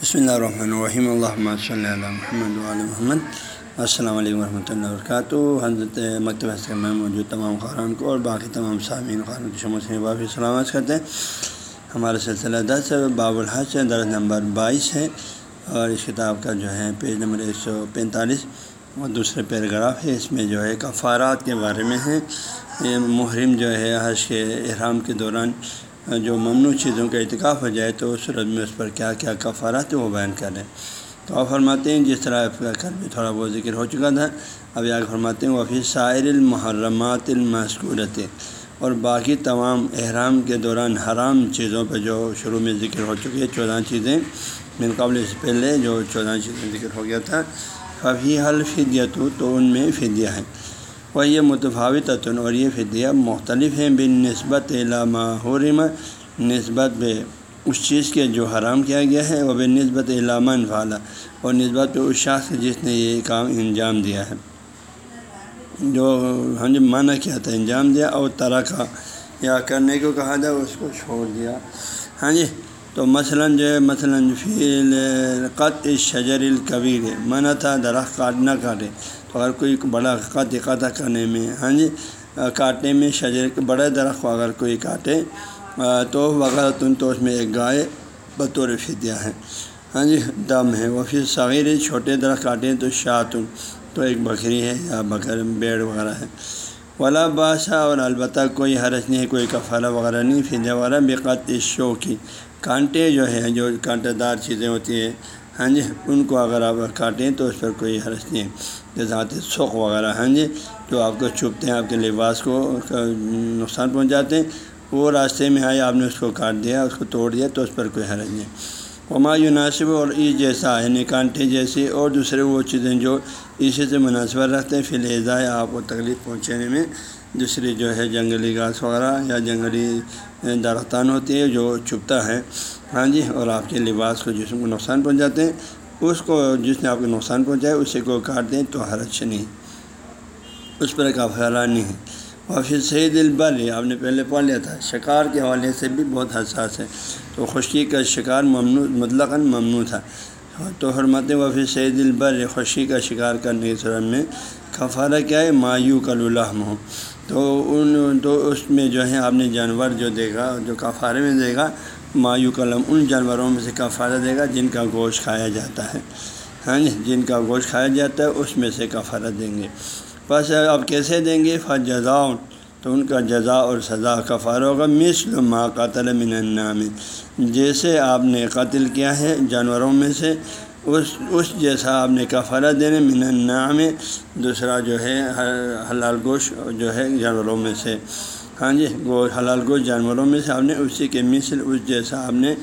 بسم اللہ الرحمن الرحیم اللہ صلی اللہ محمد علیہ محمد السلام علیکم ورحمۃ اللہ وبرکاتہ حضرت مکتبہ میں موجود تمام خاران کو اور باقی تمام سامعین خارن کی شموع سے واپس سلامت کرتے ہیں. ہمارا سلسلہ دس باب الحج درس نمبر بائیس ہے. اور اس کتاب کا جو ہے، پیج نمبر ایک سو پینتالیس. اور دوسرے پیراگراف ہے، اس میں جو ہے، کفارات کے بارے میں ہے. یہ محرم جو ہے، حج کے احرام کے دوران جو ممنوع چیزوں کا اتکاف ہو جائے تو اس صورت میں اس پر کیا کیا کفارات وہ بیان کریں تو آپ فرماتے ہیں جس طرح کل بھی تھوڑا بہت ذکر ہو چکا تھا ابھی آگے فرماتے ہیں وہ سائر المحرمات المسکورت اور باقی تمام احرام کے دوران حرام چیزوں پہ جو شروع میں ذکر ہو چکی ہے چودہ چیزیں۔ من قبل سے پہلے جو چودہ چیزیں ذکر ہو گیا تھا ففی حل فدیت تو ان میں فدیہ ہے۔ وہ یہ متفاوت اور یہ فدیہ مختلف ہیں بن نسبت علامہ حرم، نسبت پہ اس چیز کے جو حرام کیا گیا ہے وہ بے نسبت علامہ انفالا اور نسبت پہ اس شخص جس نے یہ کام انجام دیا ہے۔ جو ہم جب معنی کیا تھا، انجام دیا اور طرح کا یا کرنے کو کہا جائے اس کو چھوڑ دیا۔ ہاں جی؟ تو مثلاً جو ہے، مثلاً فیل قط شجر الکبیر، منع تھا، درخت کاٹ نہ کاٹے۔ اگر کوئی بڑا قط قطع کرنے میں ہاں جی؟ کاٹنے میں شجر کے بڑے درخت کو اگر کوئی کاٹے تو وغیرہ تن تو اس میں ایک گائے بطور فدیہ ہے۔ ہاں جی؟ دم ہے۔ وہ پھر صغیر چھوٹے درخت کاٹیں تو شاطن تو ایک بکری ہے یا بکر، بیڑ وغیرہ ہے۔ ولا بادشاہ اور البتہ کوئی حرج نہیں کوئی کفارہ وغیرہ نہیں، فدیہ وغیرہ بقت شو کی کانٹے جو ہے جو کانٹے دار چیزیں ہوتی ہیں ہاں جی ان کو اگر آپ کاٹیں تو اس پر کوئی حرج نہیں ہے۔ جیسے آتے سوکھ وغیرہ ہاں جی جو آپ کو چھپتے ہیں، آپ کے لباس کو نقصان پہنچاتے ہیں۔ وہ راستے میں آئے، آپ نے اس کو کاٹ دیا، اس کو توڑ دیا، تو اس پر کوئی حرج نہیں وما یناسب اور اس جیسا یعنی کانٹے جیسی اور دوسرے وہ چیزیں جو اسی سے مناسبت رکھتے ہیں۔ فی الحضائے آپ کو تکلیف پہنچانے میں، دوسری جو ہے، جنگلی گھاس وغیرہ یا جنگلی درختان ہوتی ہے جو چھپتا ہے۔ ہاں جی اور آپ کے لباس کو جسم کو نقصان پہنچاتے ہیں، اس کو جس نے آپ کو نقصان پہنچایا اسے کو کاٹ دیں تو حرج نہیں۔ اس پر کا پھیلا نہیں۔ ہے اور پھر صحیح دل بر آپ نے پہلے پڑھ لیا تھا۔ شکار کے حوالے سے بھی بہت حساس ہے۔ تو خشکی کا شکار ممنوع مطلق ممنوع تھا۔ تو حرمت و پھر صحیح دل بر خشکی کا شکار کرنے کی صورت میں کفارہ کیا ہے؟ مایو کل الحم ہو تو ان تو اس میں جو ہے آپ نے جانور جو دے گا جو کفارے میں دے گا مایو کلم ان جانوروں میں سے کفارہ دے گا جن کا گوشت کھایا جاتا ہے۔ ہاں جی جن کا گوشت کھایا جاتا ہے، اس میں سے کفارہ دیں گے۔ بس اب کیسے دیں گے؟ فا تو ان کا جزا اور سزا کفار ہوگا۔ مثل ما قتل من النام۔ جیسے آپ نے قتل کیا ہے جانوروں میں سے اس اس جیسا آپ نے کفارہ دینے من النام دوسرا جو ہے، حلال گوشت جو ہے جانوروں میں سے۔ ہاں جی وہ حلال گوشت جانوروں میں سے آپ نے اسی کے مثل، اس جیسا آپ نے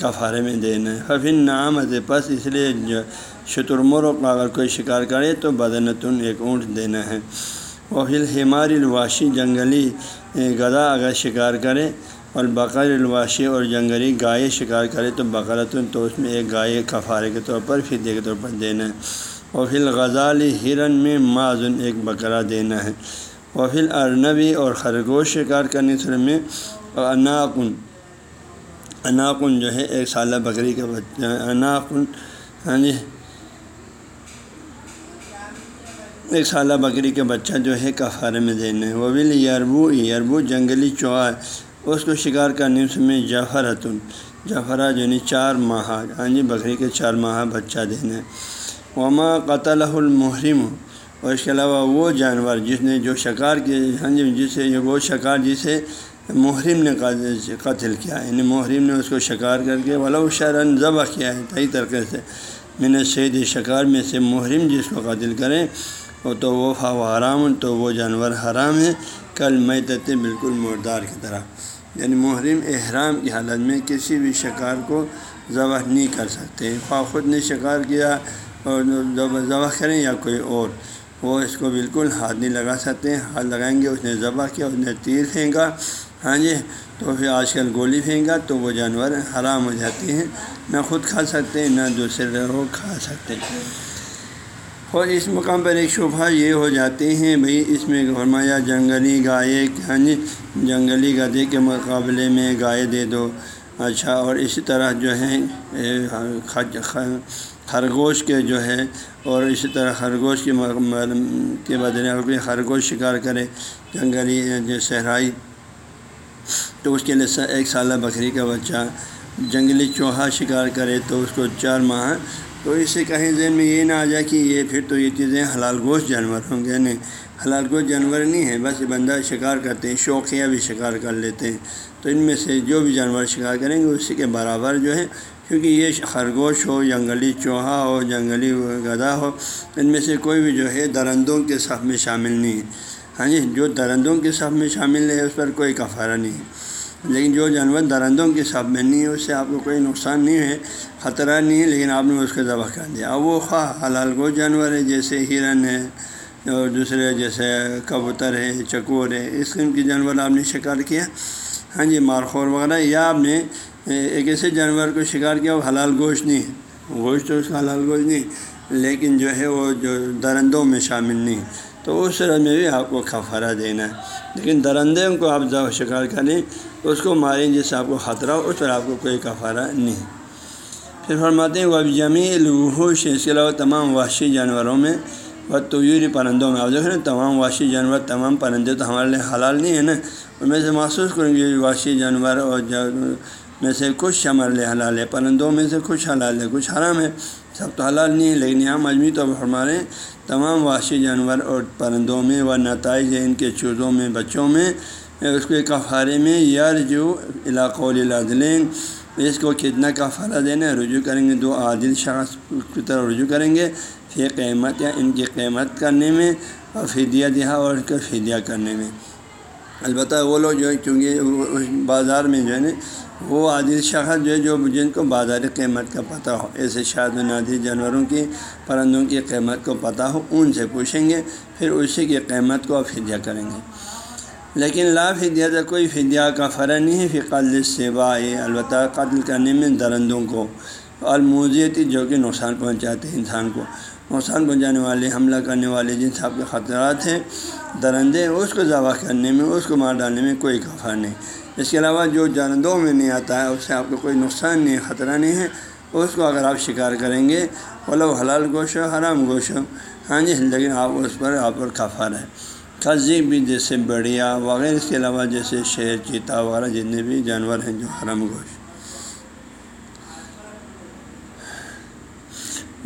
کفارے میں دینا ہے۔ پھر نام پس اس لیے جو شترمروں کا اگر کوئی شکار کرے تو بدنتن ایک اونٹ دینا ہے۔ وہ پھر ہمار الواشی جنگلی گدا اگر شکار کرے اور بقر الواشی اور جنگلی گائے شکار کرے تو بقرتن تو اس میں ایک گائے کفارے کے طور پر فدے کے طور پر دینا ہے۔ اور پھر غزال ہرن میں معذن ایک بکرا دینا ہے۔ اور پھر ارنبی اور خرگوش شکار کرنے سے میں اناقن اناقن جو ہے ایک سالہ بکری کا بچہ، اناقن ہاں جی ایک سالہ بکری کے بچہ جو ہے کفارے میں دینا ہے۔ وہ بھی یربو یربو جنگلی چوہا اس کو شکار کرنے سے میں جفرتن جفرا یعنی چار ماہ ہاں جی یعنی بکری کے چار ماہ بچہ دینا ہے۔ وما قتل المحرم۔ اور اس کے علاوہ وہ جانور جس نے جو شکار کیا ہاں جی جسے وہ شکار جسے محرم نے قتل کیا یعنی محرم نے اس کو شکار کر کے ولا شرن ذبح کیا ہے کئی طریقے سے۔ میں نے شہید شکار میں سے محرم جس کو قتل کریں، وہ تو وہ حرام، تو وہ جانور حرام ہے۔ کل میں تتے بالکل مردار کی طرح۔ یعنی محرم احرام کی حالت میں کسی بھی شکار کو ذبح نہیں کر سکتے۔ خواہ خود نے شکار کیا اور ذبح کریں یا کوئی اور۔ وہ اس کو بالکل ہاتھ نہیں لگا سکتے، ہاتھ لگائیں گے، اس نے ذبح کیا، اس نے تیر پھینکا۔ ہاں جی تو پھر آج کل گولی پھینکا تو وہ جانور حرام ہو جاتے ہیں، نہ خود کھا سکتے ہیں نہ دوسرے لوگ کھا سکتے۔ ہیں اور اس مقام پر ایک شبہ یہ ہو جاتے ہیں، بھئی اس میں فرمایا، جنگلی گائے ہاں جی جنگلی گدے کے مقابلے میں گائے دے دو۔ اچھا اور اسی طرح جو ہے خرگوش کے جو ہے، اور اسی طرح خرگوش کے کے بدلے اور کوئی خرگوش شکار کرے جنگلی، جو صحرائی۔ تو اس کے لیے ایک سالہ بکری کا بچہ جنگلی چوہا شکار کرے تو اس کو چار ماہ تو اس سے کہیں ذہن میں یہ نہ آ جائے کہ یہ پھر تو یہ چیزیں حلال گوشت جانور ہوں گے نہیں حلال گوشت جانور نہیں ہے بس بندہ شکار کرتے ہیں شوقیہ بھی شکار کر لیتے ہیں۔ تو ان میں سے جو بھی جانور شکار کریں گے، اسی کے برابر جو ہے، کیونکہ یہ خرگوش ہو، جنگلی چوہا ہو، جنگلی گدا ہو، ان میں سے کوئی بھی جو ہے درندوں کے صف میں شامل نہیں ہے۔ ہاں جی جو درندوں کے صف میں شامل ہے، اس پر کوئی کفارہ نہیں ہے۔ لیکن جو جانور درندوں کے صف میں نہیں ہے، اس سے آپ کو کوئی نقصان نہیں ہے، خطرہ نہیں ہے، لیکن آپ نے اس کو ذبح کر دیا۔ اب وہ خواہ حلال گو جانور ہے، جیسے ہرن ہے اور دوسرے جیسے کبوتر ہے، چکور ہے، اس قسم کے جانور آپ نے شکار کیا۔ ہاں جی مارخور وغیرہ، یا آپ نے ایک ایسے جانور کو شکار کیا، وہ حلال گوشت نہیں ہے۔ گوشت تو اس کا حلال گوشت نہیں، لیکن جو ہے وہ جو درندوں میں شامل نہیں۔ تو اس طرح میں بھی آپ کو کفارہ دینا ہے۔ لیکن درندے کو آپ جب شکار کریں اس کو ماریں جس سے آپ کو خطرہ ہو، اس پر آپ کو کوئی کفارہ نہیں۔ پھر فرماتے ہیں وہ جمی الوحوش، اس کے علاوہ تمام وحشی جانوروں میں و تویوری پرندوں میں۔ آپ دیکھیں نا، تمام واشی جانور، تمام پرندے تو ہمارے لیے حلال نہیں ہے نا۔ ان میں سے محسوس کریں گے واشی جانور اور میں سے کچھ ہمارے لیے حلال ہے، پرندوں میں سے کچھ حلال ہے، کچھ حرام ہے، سب تو حلال نہیں ہے، لیکن یہاں مجموعی طور پر ہمارے تمام واشی جانور اور پرندوں میں و نتائج ان کے چوزوں میں، بچوں میں، اس کو کفارے میں یار جو علاقوں العدلین اس کو کتنا کفارہ دینا ہے، رجوع کریں گے، دو عادل شخص کی طرف رجوع کریں گے پھر قیمت یا ان کی قیمت کرنے میں، اور فدیہ دیا اور اس کا فدیہ کرنے میں۔ البتہ وہ لوگ جو ہے چونکہ بازار میں جو ہے نا، وہ عادل شخص جو ہے، جو جن کو بازاری قیمت کا پتہ ہو، ایسے شاد و نادر جانوروں کی، پرندوں کی قیمت کو پتہ ہو، ان سے پوچھیں گے، پھر اسی کی قیمت کو فدیہ کریں گے۔ لیکن لا فدیہ کا کوئی فدیہ کا فرق نہیں ہے، فی قتل سے البتہ قتل کرنے میں درندوں کو الموزیتی جو کہ نقصان پہنچاتے ہیں انسان کو۔ نقصان پہنچانے والے، حملہ کرنے والے جن صاحب کے خطرات ہیں، درندے، اس کو ذبح کرنے میں، اس کو مار ڈالنے میں کوئی کفر نہیں۔ اس کے علاوہ جو جاندوں میں نہیں آتا ہے، اس سے آپ کو کوئی نقصان نہیں، خطرہ نہیں ہے۔ اس کو اگر آپ شکار کریں گے بولو حلال گوشت ہو حرام گوشت۔ ہو ہاں جی لیکن آپ اس پر، آپ پر کفر ہے۔ قزی بھی جیسے بڑھیا وغیرہ، اس کے علاوہ جیسے شیر چیتا وغیرہ، جتنے بھی جانور ہیں جو حرام گوشت۔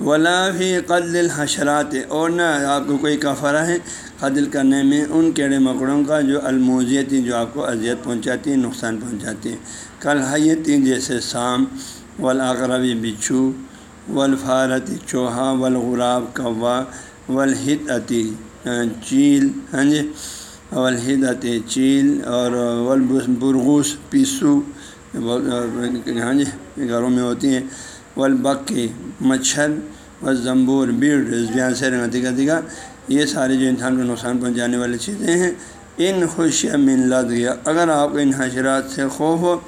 ولا بھی قتل الحشرات۔ اور نہ آپ کو کوئی کفرہ ہے قتل کرنے میں ان کیڑے مکڑوں کا جو الموزیتی جو آپ کو اذیت پہنچاتی ہے نقصان پہنچاتی۔ ہے کل حیتی جیسے سام ولاغربی بچھو ولفارتی چوہا ولغراب کوا ولحد عتی چیل۔ ہاں جی؟ ولحد عتی چیل اور ولبرغوس پیسو۔ ہاں جی؟ گھروں میں ہوتی ہیں۔ والبکی۔ مچھر و زمبور، بیڑ بیان سے دیگر دیگر یہ سارے جو انسان کو نقصان پہنچانے والی چیزیں ہیں۔ ان خوش من لد گیا اگر آپ کو ان حشرات سے خوف ہو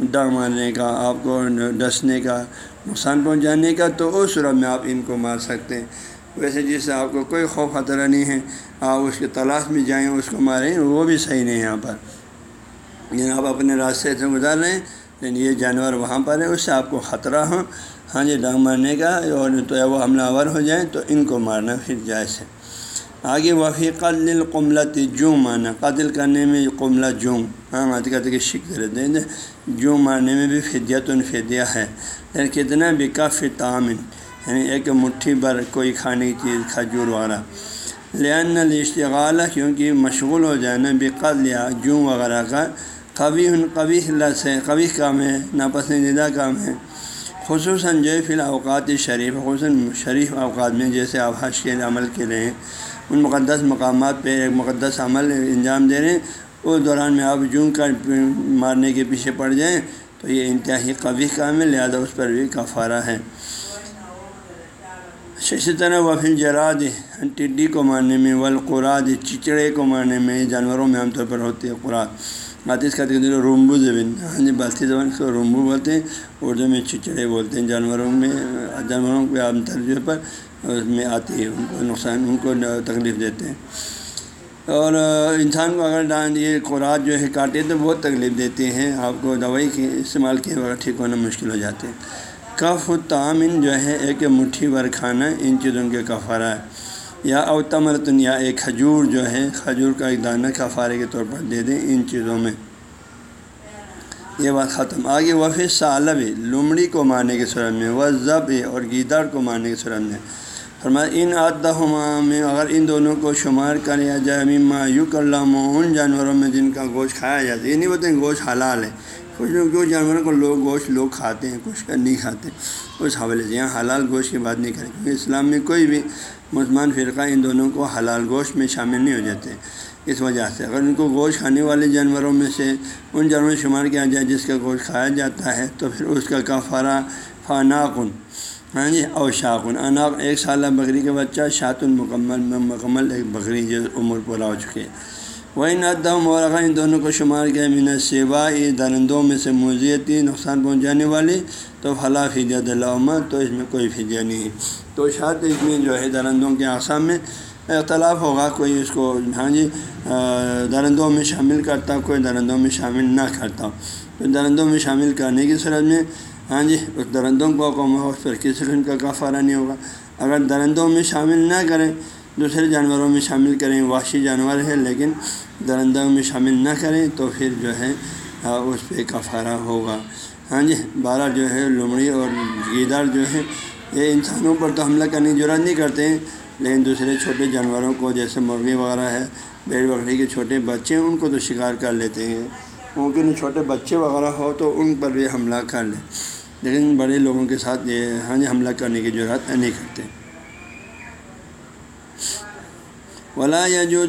ڈر مارنے کا، آپ کو ڈسنے کا، نقصان پہنچانے کا، تو اس صورت میں آپ ان کو مار سکتے ہیں۔ ویسے جس سے آپ کو کوئی خوف خطرہ نہیں ہے، آپ اس کے تلاش میں جائیں، اس کو ماریں، وہ بھی صحیح نہیں ہے یہاں پر۔ یعنی آپ اپنے راستے سے گزار رہے ہیں، لیکن یہ جانور وہاں پر ہے اس سے آپ کو خطرہ ہو۔ ہاں جی ڈانگ مارنے کا اور تو وہ حملہ آور ہو جائیں تو ان کو مارنا پھر جائز ہے۔ آگے وفی قتل القملت جوں مارنا قتل کرنے میں قملہ جوں ہاں آتے کہتے کہ شک رہتے ہیں جوں مارنے میں بھی فدیت الفدیہ ہے، لیکن کتنا بھی کافی تعمن یعنی ایک مٹھی بھر کوئی کھانے کی چیز، کھجور وغیرہ۔ لین الاشتغال کیونکہ مشغول ہو جائے نا بھی قتل یا جوں وغیرہ کا کبھی ان کبھی لس ہے کبھی کام ہے، ناپسندیدہ کام ہے۔ خصوصاً جو فی الاوقات شریف، خصوصاً شریف اوقات میں جیسے آپ حج کے عمل کے رہے ہیں، ان مقدس مقامات پہ ایک مقدس عمل انجام دے رہے ہیں، اس دوران میں آپ جون کر مارنے کے پیچھے پڑ جائیں تو یہ انتہائی قوی کام ہے، لہٰذا اس پر بھی کفارہ ہے۔ اچھا، اسی طرح وہ جراد ٹڈی کو مارنے میں والقراد چچڑے کو مارنے میں، جانوروں میں عام طور پر ہوتی ہے قرآد باتیس کا رومبو زبین ہاں جی باتی زبان کو رومبو بولتے ہیں، اردو میں چچڑے بولتے ہیں، جانوروں میں، جانوروں کے عام ترجیح پر اس میں آتی ہے، ان کو نقصان، ان کو تکلیف دیتے ہیں۔ اور انسان کو اگر یہ خوراک جو ہے کاٹے تو بہت تکلیف دیتی ہیں، آپ کو دوائی کے استعمال کیے بغیر ٹھیک ہونا مشکل ہو جاتے ہیں کف تعمن جو ہے، ایک مٹھی بھر کھانا ان چیزوں کے کفارہ ہے۔ یا اوتمرتن یا ایک کھجور جو ہے، کھجور کا ایک دانہ کفارے کے طور پر دے دیں ان چیزوں میں۔ یہ بات ختم۔ آگے وفی سالب، لمڑی کو مارنے کی صورت میں وہ ضب اور گیدڑ کو مارنے کی صورت میں۔ فرمایا، ان عدہما میں اگر ان دونوں کو شمار کریا جائے، مما یو کلام ان جانوروں میں جن کا گوشت کھایا جاتا ہے۔ یہ نہیں بتائیں گوشت حلال ہے۔ کچھ کچھ جانوروں کو لوگ گوشت لوگ کھاتے ہیں، کچھ نہیں کھاتے۔ اس حوالے سے یہاں حلال گوشت کی بات نہیں کریں۔ کیونکہ اسلام میں کوئی بھی مسلمان فرقہ ان دونوں کو حلال گوشت میں شامل نہیں ہو جاتے۔ اس وجہ سے اگر ان کو گوشت کھانے والے جانوروں میں سے ان جانوروں میں شمار کیا جائے جس کا گوشت کھایا جاتا ہے، تو پھر اس کا کفارہ فاناکن ہاں جی اور شاقن اناق ایک سالہ بکری کا بچہ شاط مکمل مکمل ایک بکری جو عمر پورا ہو چکے وہی ندم اور اگر ان دونوں کو شمار کیا من سیوا درندوں میں سے موزیتی نقصان پہنچانے والی تو فلاں فضیہ دلّہ تو اس میں کوئی فضیہ نہیں تو شاید اس میں جو ہے درندوں کے اقسام میں اختلاف ہوگا، کوئی اس کو ہاں جی درندوں میں شامل کرتا کوئی درندوں میں شامل نہ کرتا تو درندوں میں شامل کرنے کی صورت میں ہاں جی اس درندوں کو قوم اس پر کسی قسم کا کفارہ نہیں ہوگا۔ اگر درندوں میں شامل نہ کریں، دوسرے جانوروں میں شامل کریں واشی جانور ہے لیکن درندوں میں شامل نہ کریں تو پھر جو ہے اس پہ کفارہ ہوگا۔ ہاں جی بارہ جو ہے لمڑی اور گیدڑ جو ہے یہ انسانوں پر تو حملہ کرنے کی ضرورت نہیں کرتے ہیں لیکن دوسرے چھوٹے جانوروں کو، جیسے مرغی وغیرہ ہے، بیڑ بکری کے چھوٹے بچے ہیں ان کو تو شکار کر لیتے ہیں۔ ممکن چھوٹے بچے وغیرہ ہو تو ان پر بھی حملہ کر لیں۔ لیکن بڑے لوگوں کے ساتھ یہ ہاں جی حملہ کرنے کی ضرورت نہیں کرتے۔ ولا یا جو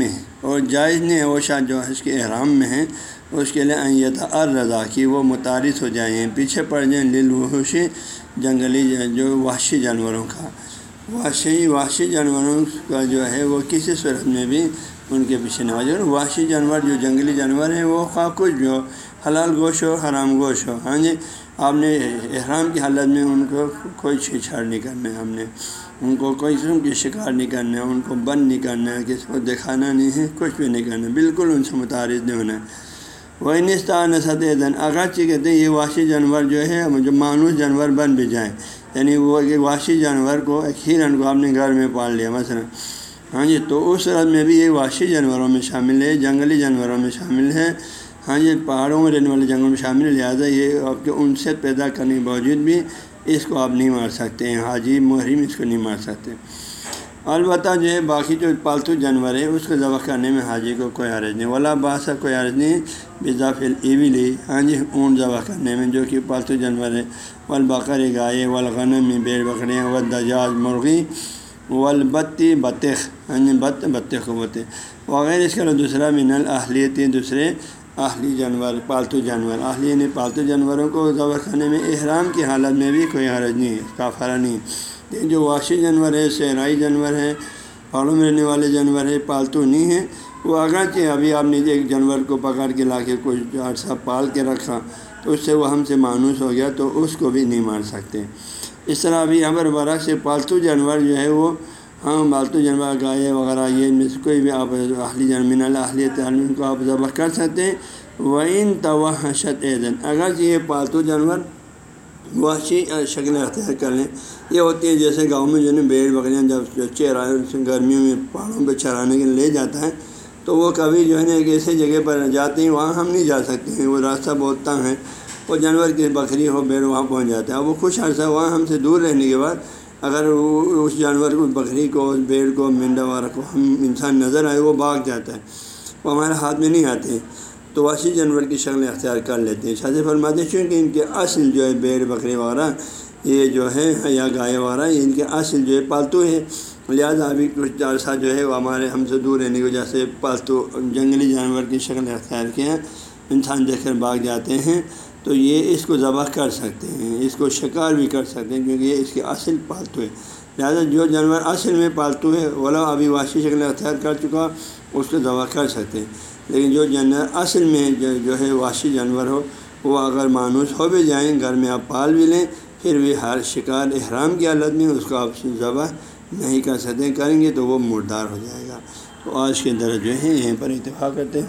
ہے۔ اور جائز نے وہ شاہ جو اس کے احرام میں ہیں۔ اس کے لیے ایت الرضا کی وہ متعارف ہو جائیں۔ پیچھے پڑ جائیں۔ للوحشی جنگلی جو وحشی جانوروں کا۔ وحشی وحشی جانوروں کا جو ہے، وہ کسی صورت میں بھی ان کے پیچھے نہ وحشی جانور، جو جنگلی جانور ہیں، وہ خواہ کچھ جو حلال گوشت ہو، حرام گوشت ہو۔ ہاں جی آپ نے احرام کی حالت میں ان کو کوئی چھیڑ چھاڑ نہیں کرنا ہے ہم نے۔ ان کو کوئی قسم کی شکار نہیں کرنا ہے ان کو بند نہیں کرنا ہے کسی کو دکھانا نہیں ہے، کچھ بھی نہیں کرنا، بالکل ان سے متعارف نہیں ہونا۔ ہے وہ نستا نسد دن اگرچہ کہتے ہیں یہ واشی جانور جو ہے، جو مانوس جانور بن بھی جائیں۔ یعنی وہ ایک واشی جانور کو ایک ہرن کو آپ نے گھر میں پال لیا، مثلا۔ ہاں جی تو اس صورت میں بھی یہ واشی جانوروں میں شامل ہے، جنگلی جانوروں میں شامل ہے۔ ہاں جی پہاڑوں میں رہنے والے جنگلوں میں شامل ہے، لہٰذا یہ آپ کے انصت پیدا کرنے کے باوجود بھی اس کو آپ نہیں مار سکتے ہیں۔ حاجی، محرم اس کو نہیں مار سکتے۔ البتہ جو ہے، باقی جو پالتو جانور ہے اس کو ذبح کرنے میں حاجی کو کوئی عرض نہیں۔ ولا باسا کوئی عرض نہیں بضافل ایوی لی ہاں جی اون ذبح کرنے میں جو کہ پالتو جانور ہے ولبکر گائے ولغنم بیڑ بکریاں و دجاج مرغی ولبتی بطخ۔ ہاں جی بت بطخ بتے وغیرہ اس کا دوسرا من الاہلیتی دوسرے اہلی جانور، پالتو جانور۔ اہلی یعنی پالتو جانوروں کو ذبح کرنے میں احرام کی حالت میں بھی کوئی حرج نہیں ہے کافرہ نہیں۔ جو واشی جانور ہے، صحرائی جانور ہے پہاڑوں میں رہنے والے جانور ہے، پالتو نہیں ہیں وہ اگرچہ ابھی آپ نے ایک جانور کو پکڑ کے لا کے کچھ عرصہ پال کے رکھا، تو اس سے وہ ہم سے مانوس ہو گیا، تو اس کو بھی نہیں مار سکتے۔ اس طرح ابھی یہاں پر برعکس سے پالتو جانور جو ہے، وہ ہاں پالتو جانور گائے وغیرہ، یہ میں سے کوئی بھی آپ اہلی جانمین اہلیت عالم کو آپ ذبح کر سکتے ہیں۔ وہ ان توحشت اگرچہ یہ پالتو جانور وحشی شکلیں اختیار کر لیں۔ یہ ہوتی ہے جیسے گاؤں میں جو ہے بیڑ بکریاں جب چہرا گرمیوں میں پہاڑوں پہ چرانے کے لیے لے جاتا ہے۔ تو وہ کبھی جو ہے نا، ایک ایسے جگہ پر جاتے ہیں، وہاں ہم نہیں جا سکتے ہیں۔ وہ راستہ بہت تنگ ہے۔ وہ جانور کی بکری ہو، بیڑ وہاں پہنچ جاتا ہے۔ وہ خوش عرصہ وہاں ہم سے دور رہنے کے بعد اگر اس جانور کو، بکری کو، بیڑ کو مینڈا وغیرہ کو ہم انسان نظر آئے، وہ بھاگ جاتا ہے۔ وہ ہمارے ہاتھ میں نہیں آتے۔ تو واشی جانور کی شکل اختیار کر لیتے ہیں۔ شاذ فرماتے ہیں، چونکہ ان کے اصل جو ہے بیڑ، بکری وغیرہ یہ جو ہے، یا گائے وغیرہ ان کے اصل جو ہے پالتو ہے لہٰذا ابھی کچھ عرصہ جو ہے وہ ہمارے ہم سے دور رہنے کی وجہ سے پالتو جنگلی جانور کی شکل اختیار کیا انسان دیکھ کر بھاگ جاتے ہیں۔ تو یہ اس کو ذبح کر سکتے ہیں، اس کو شکار بھی کر سکتے ہیں کیونکہ یہ اس کے اصل پالتو ہے لہٰذا جو جانور اصل میں پالتو ہے اولا ابھی واشی شکل اختیار کر چکا، اس کو ذبح کر سکتے ہیں۔ لیکن جو جانور اصل میں جو ہے واشی جانور ہو، وہ اگر مانوس ہو بھی جائیں، گھر میں آپ پال بھی لیں، پھر بھی ہر شکار احرام کی حالت میں اس کو آپ ذبح نہیں کر سکتے، کریں گے تو وہ مردار ہو جائے گا۔ تو آج کے درج جو ہے، یہیں پر اتفاق کرتے ہیں۔